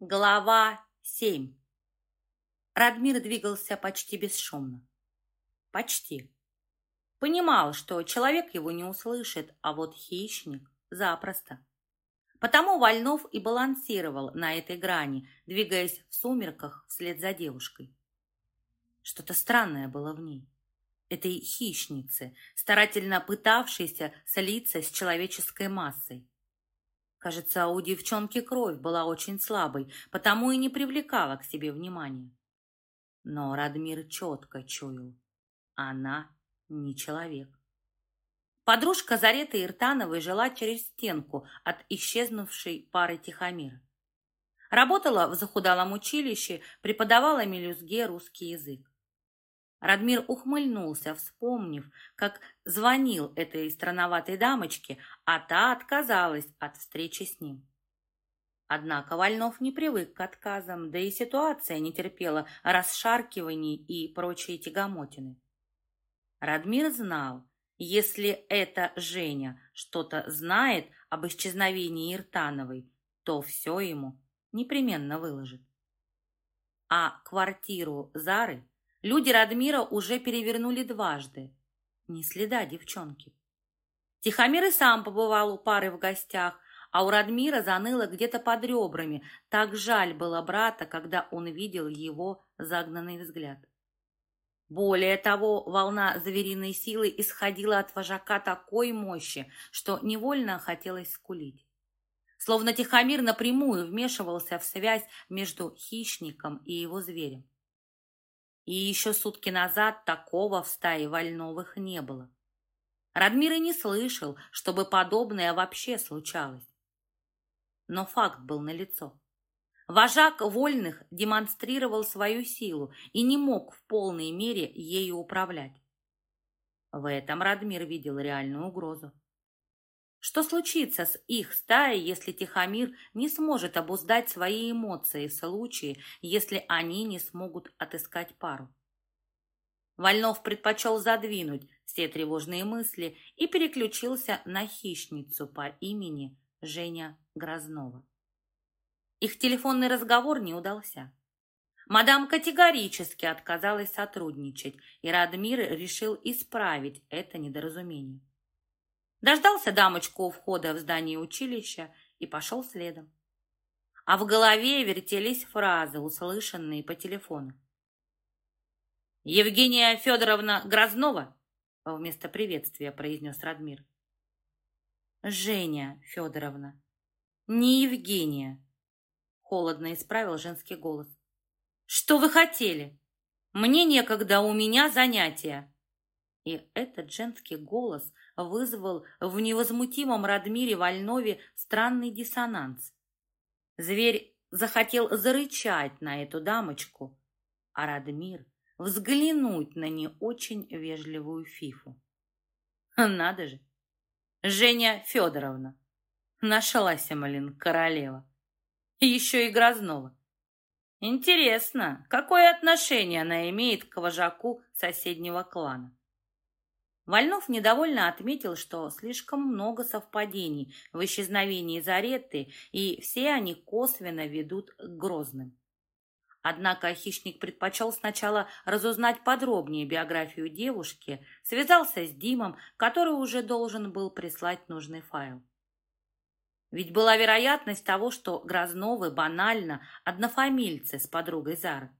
Глава 7 Радмир двигался почти бесшумно. Почти. Понимал, что человек его не услышит, а вот хищник запросто. Потому Вольнов и балансировал на этой грани, двигаясь в сумерках вслед за девушкой. Что-то странное было в ней. Этой хищнице, старательно пытавшейся слиться с человеческой массой. Кажется, у девчонки кровь была очень слабой, потому и не привлекала к себе внимания. Но Радмир четко чуял. Она не человек. Подружка Зареты Иртановой жила через стенку от исчезнувшей пары Тихомира. Работала в захудалом училище, преподавала мелюзге русский язык. Радмир ухмыльнулся, вспомнив, как звонил этой странноватой дамочке, а та отказалась от встречи с ним. Однако Вольнов не привык к отказам, да и ситуация не терпела расшаркиваний и прочей тягомотины. Радмир знал, если эта Женя что-то знает об исчезновении Иртановой, то все ему непременно выложит. А квартиру Зары Люди Радмира уже перевернули дважды. Ни следа девчонки. Тихомир и сам побывал у пары в гостях, а у Радмира заныло где-то под ребрами. Так жаль было брата, когда он видел его загнанный взгляд. Более того, волна звериной силы исходила от вожака такой мощи, что невольно хотелось скулить. Словно Тихомир напрямую вмешивался в связь между хищником и его зверем. И еще сутки назад такого в стае Вольновых не было. Радмир и не слышал, чтобы подобное вообще случалось. Но факт был налицо. Вожак вольных демонстрировал свою силу и не мог в полной мере ею управлять. В этом Радмир видел реальную угрозу. Что случится с их стаей, если Тихомир не сможет обуздать свои эмоции в случае, если они не смогут отыскать пару? Вольнов предпочел задвинуть все тревожные мысли и переключился на хищницу по имени Женя Грознова. Их телефонный разговор не удался. Мадам категорически отказалась сотрудничать, и Радмир решил исправить это недоразумение. Дождался дамочку у входа в здание училища и пошел следом. А в голове вертелись фразы, услышанные по телефону. «Евгения Федоровна Грознова?» вместо приветствия произнес Радмир. «Женя Федоровна, не Евгения», холодно исправил женский голос. «Что вы хотели? Мне некогда, у меня занятия». И этот женский голос вызвал в невозмутимом Радмире Вольнове странный диссонанс. Зверь захотел зарычать на эту дамочку, а Радмир взглянуть на не очень вежливую Фифу. Надо же! Женя Федоровна! Нашлась, малин, королева. Еще и Грознова. Интересно, какое отношение она имеет к вожаку соседнего клана? Вольнов недовольно отметил, что слишком много совпадений в исчезновении Зареты, и все они косвенно ведут к Грозным. Однако хищник предпочел сначала разузнать подробнее биографию девушки, связался с Димом, который уже должен был прислать нужный файл. Ведь была вероятность того, что Грозновы банально однофамильцы с подругой Зары.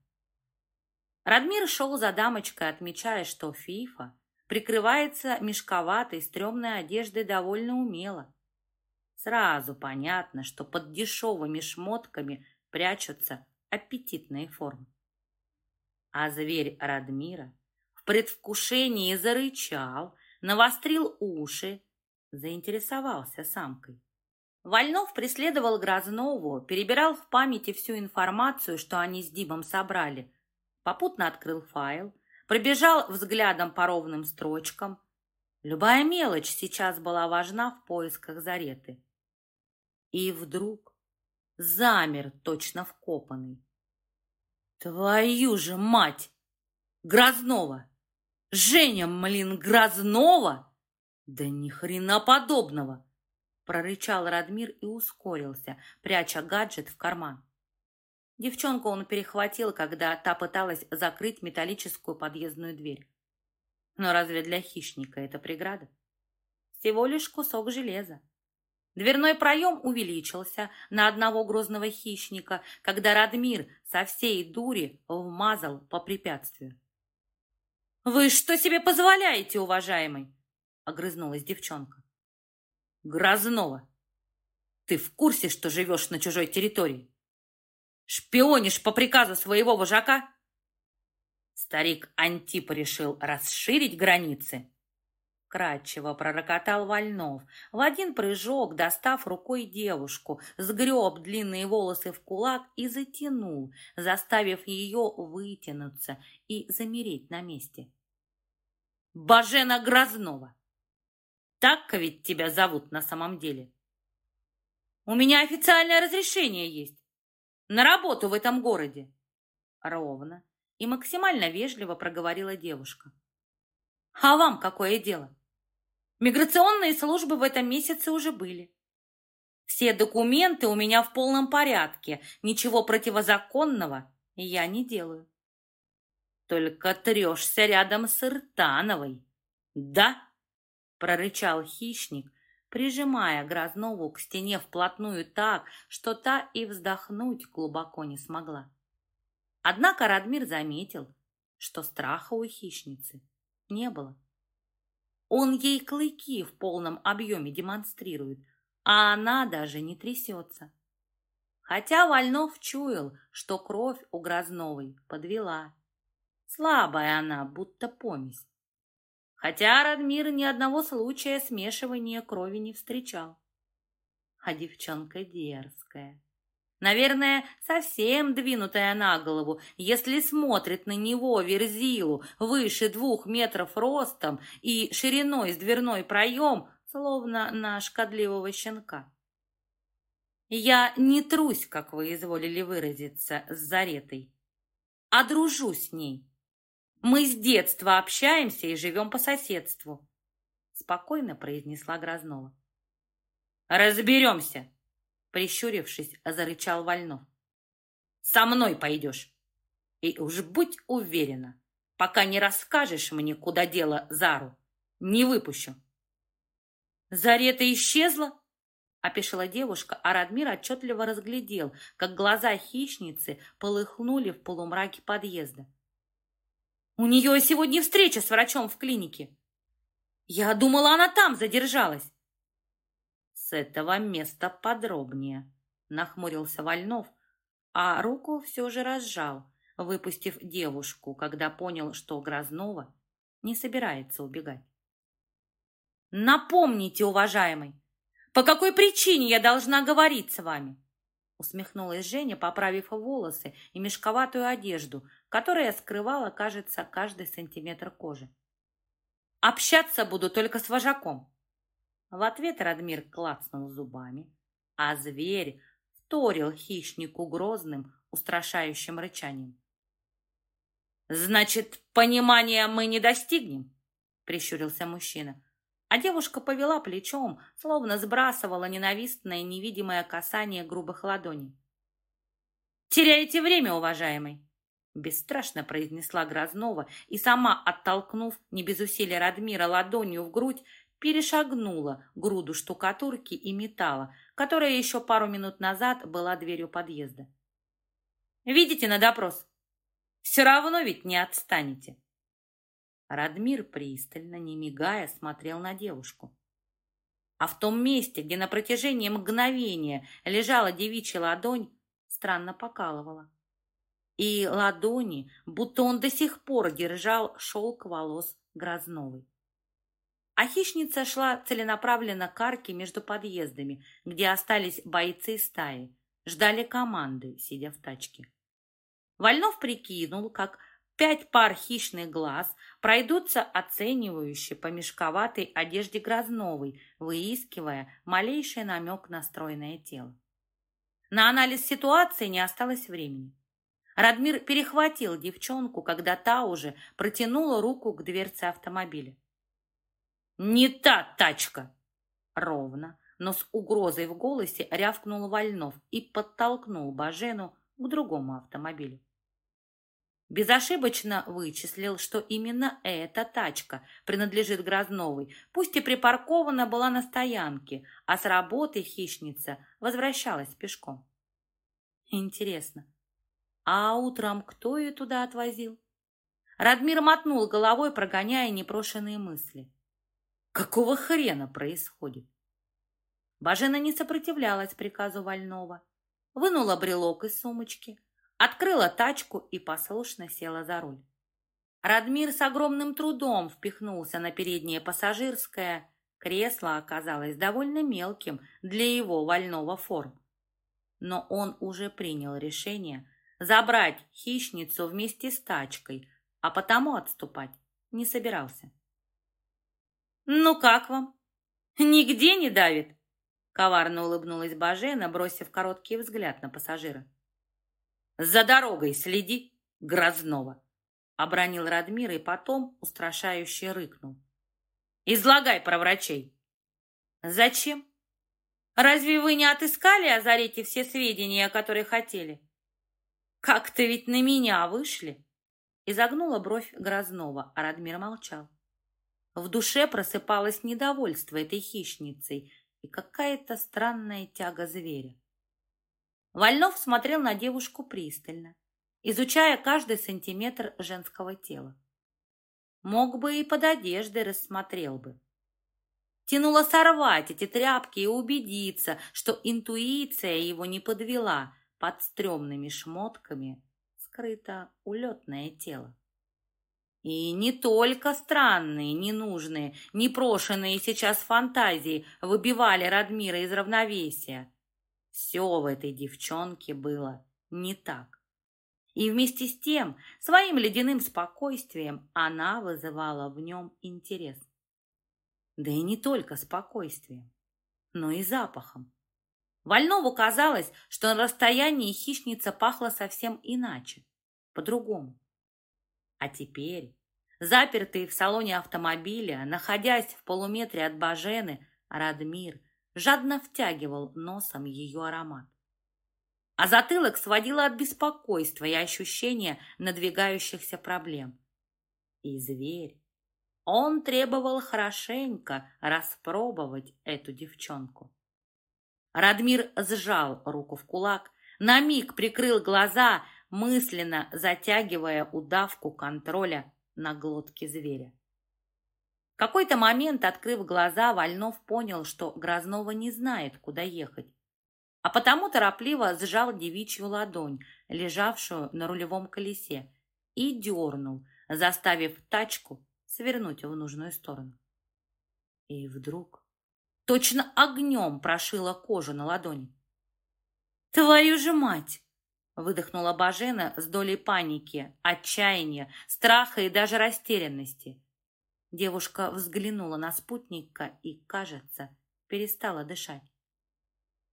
Радмир шел за дамочкой, отмечая, что Фифа прикрывается мешковатой, стрёмной одеждой довольно умело. Сразу понятно, что под дешевыми шмотками прячутся аппетитные формы. А зверь Радмира в предвкушении зарычал, навострил уши, заинтересовался самкой. Вольнов преследовал Грознову, перебирал в памяти всю информацию, что они с Димом собрали, попутно открыл файл, пробежал взглядом по ровным строчкам. Любая мелочь сейчас была важна в поисках Зареты. И вдруг замер точно вкопанный. Твою же мать! Грознова! Женя, млин, Грознова? Да ни хрена подобного! Прорычал Радмир и ускорился, пряча гаджет в карман. Девчонку он перехватил, когда та пыталась закрыть металлическую подъездную дверь. Но разве для хищника это преграда? Всего лишь кусок железа. Дверной проем увеличился на одного грозного хищника, когда Радмир со всей дури вмазал по препятствию. «Вы что себе позволяете, уважаемый?» — огрызнулась девчонка. «Грознова, ты в курсе, что живешь на чужой территории? Шпионишь по приказу своего вожака?» Старик Антип решил расширить границы Кратчево пророкотал Вольнов. В один прыжок, достав рукой девушку, сгреб длинные волосы в кулак и затянул, заставив ее вытянуться и замереть на месте. «Бажена Грознова! Так ведь тебя зовут на самом деле?» «У меня официальное разрешение есть. На работу в этом городе!» Ровно и максимально вежливо проговорила девушка. «А вам какое дело?» Миграционные службы в этом месяце уже были. Все документы у меня в полном порядке. Ничего противозаконного я не делаю. Только трешься рядом с Иртановой. Да? Прорычал хищник, прижимая Грознову к стене вплотную так, что та и вздохнуть глубоко не смогла. Однако Радмир заметил, что страха у хищницы не было. Он ей клыки в полном объеме демонстрирует, а она даже не трясется. Хотя Вольнов чуял, что кровь у Грозновой подвела. Слабая она, будто помесь. Хотя Радмир ни одного случая смешивания крови не встречал. А девчонка дерзкая. Наверное, совсем двинутая на голову, если смотрит на него, Верзилу, выше двух метров ростом и шириной с дверной проем, словно на шкодливого щенка. Я не трусь, как вы изволили выразиться, с Заретой, а дружу с ней. Мы с детства общаемся и живем по соседству, спокойно произнесла Грознова. Разберемся, Прищурившись, зарычал Вольнов. «Со мной пойдешь. И уж будь уверена, пока не расскажешь мне, куда дело Зару, не выпущу». «Зарета исчезла?» — опешила девушка, а Радмир отчетливо разглядел, как глаза хищницы полыхнули в полумраке подъезда. «У нее сегодня встреча с врачом в клинике. Я думала, она там задержалась». «С этого места подробнее», — нахмурился Вольнов, а руку все же разжал, выпустив девушку, когда понял, что Грознова не собирается убегать. «Напомните, уважаемый, по какой причине я должна говорить с вами?» Усмехнулась Женя, поправив волосы и мешковатую одежду, которая скрывала, кажется, каждый сантиметр кожи. «Общаться буду только с вожаком. В ответ Радмир клацнул зубами, а зверь вторил хищнику грозным, устрашающим рычанием. «Значит, понимания мы не достигнем?» — прищурился мужчина. А девушка повела плечом, словно сбрасывала ненавистное невидимое касание грубых ладоней. «Теряете время, уважаемый!» Бесстрашно произнесла Грознова и сама, оттолкнув не без усилия Радмира ладонью в грудь, перешагнула груду штукатурки и металла, которая еще пару минут назад была дверью подъезда. «Видите на допрос? Все равно ведь не отстанете!» Радмир пристально, не мигая, смотрел на девушку. А в том месте, где на протяжении мгновения лежала девичья ладонь, странно покалывала. И ладони, будто он до сих пор держал шелк волос Грозновой. А хищница шла целенаправленно к арке между подъездами, где остались бойцы стаи, ждали команды, сидя в тачке. Вольнов прикинул, как пять пар хищных глаз пройдутся оценивающе по мешковатой одежде Грозновой, выискивая малейший намек на стройное тело. На анализ ситуации не осталось времени. Радмир перехватил девчонку, когда та уже протянула руку к дверце автомобиля. «Не та тачка!» Ровно, но с угрозой в голосе рявкнул Вольнов и подтолкнул Бажену к другому автомобилю. Безошибочно вычислил, что именно эта тачка принадлежит Грозновой, пусть и припаркована была на стоянке, а с работы хищница возвращалась пешком. Интересно, а утром кто ее туда отвозил? Радмир мотнул головой, прогоняя непрошенные мысли. Какого хрена происходит? Бажена не сопротивлялась приказу Вольного, вынула брелок из сумочки, открыла тачку и послушно села за руль. Радмир с огромным трудом впихнулся на переднее пассажирское. Кресло оказалось довольно мелким для его вольного форм. Но он уже принял решение забрать хищницу вместе с тачкой, а потому отступать не собирался. «Ну как вам? Нигде не давит?» Коварно улыбнулась Бажена, бросив короткий взгляд на пассажира. «За дорогой следи, Грозного!» Обронил Радмир и потом устрашающе рыкнул. «Излагай про врачей!» «Зачем? Разве вы не отыскали о Зарете все сведения, которые хотели?» «Как-то ведь на меня вышли!» Изогнула бровь Грозного, а Радмир молчал. В душе просыпалось недовольство этой хищницей и какая-то странная тяга зверя. Вольнов смотрел на девушку пристально, изучая каждый сантиметр женского тела. Мог бы и под одеждой рассмотрел бы. Тянуло сорвать эти тряпки и убедиться, что интуиция его не подвела, под стрёмными шмотками скрыто улетное тело. И не только странные, ненужные, непрошенные сейчас фантазии выбивали Радмира из равновесия. Все в этой девчонке было не так. И вместе с тем, своим ледяным спокойствием она вызывала в нем интерес. Да и не только спокойствием, но и запахом. Вольнову казалось, что на расстоянии хищница пахла совсем иначе, по-другому. А теперь, запертый в салоне автомобиля, находясь в полуметре от Бажены, Радмир жадно втягивал носом ее аромат. А затылок сводило от беспокойства и ощущения надвигающихся проблем. И зверь, он требовал хорошенько распробовать эту девчонку. Радмир сжал руку в кулак, на миг прикрыл глаза, мысленно затягивая удавку контроля на глотке зверя. Какой-то момент, открыв глаза, Вольнов понял, что Грознова не знает, куда ехать, а потому торопливо сжал девичью ладонь, лежавшую на рулевом колесе, и дернул, заставив тачку свернуть в нужную сторону. И вдруг точно огнем прошила кожу на ладони. «Твою же мать!» выдохнула Бажена с долей паники, отчаяния, страха и даже растерянности. Девушка взглянула на спутника и, кажется, перестала дышать.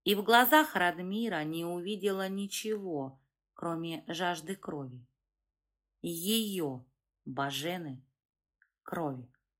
И в глазах Радмира не увидела ничего, кроме жажды крови. Ее, Бажены, крови.